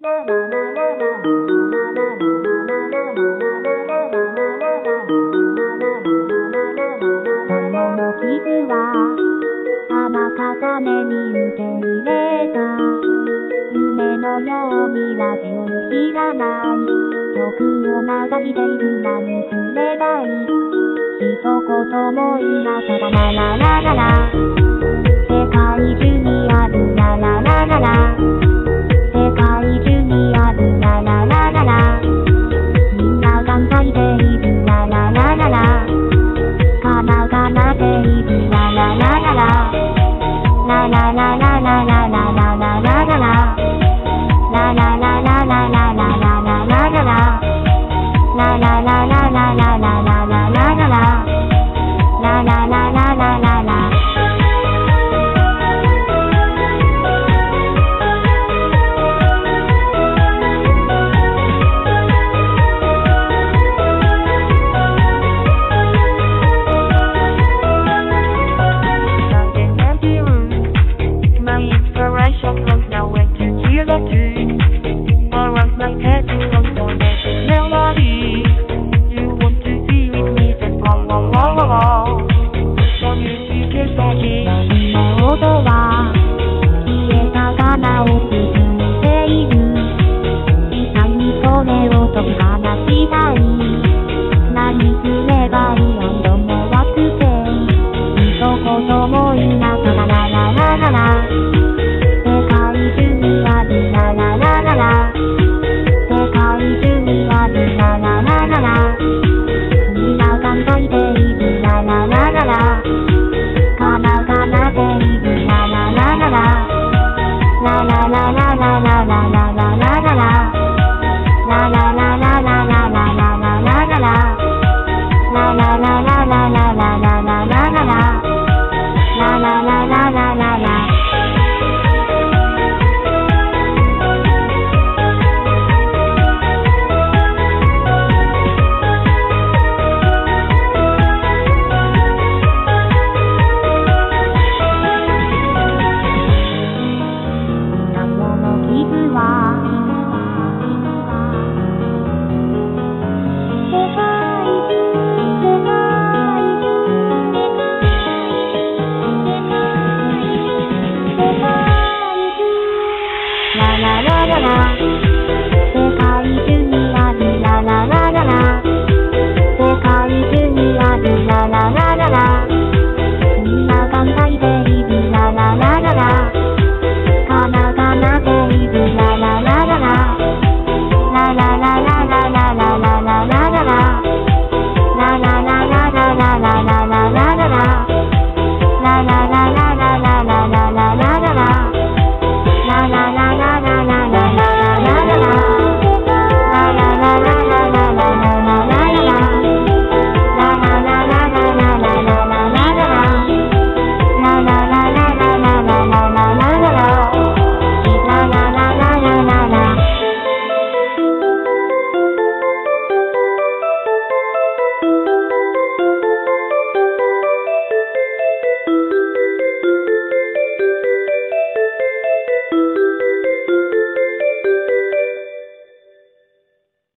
片目に受けれた夢のようにラジオらない曲を流しているなすれい一言も今からララララ世界中にあるラなラなラ la la la la. 何すればいいのもわくて一言もいないララララ世界中にあるラララララ。世界中にあるラララララ。みんなが泣いているラララララ。カナが泣いているララララララララ。ララララララララララ。ララララララララ。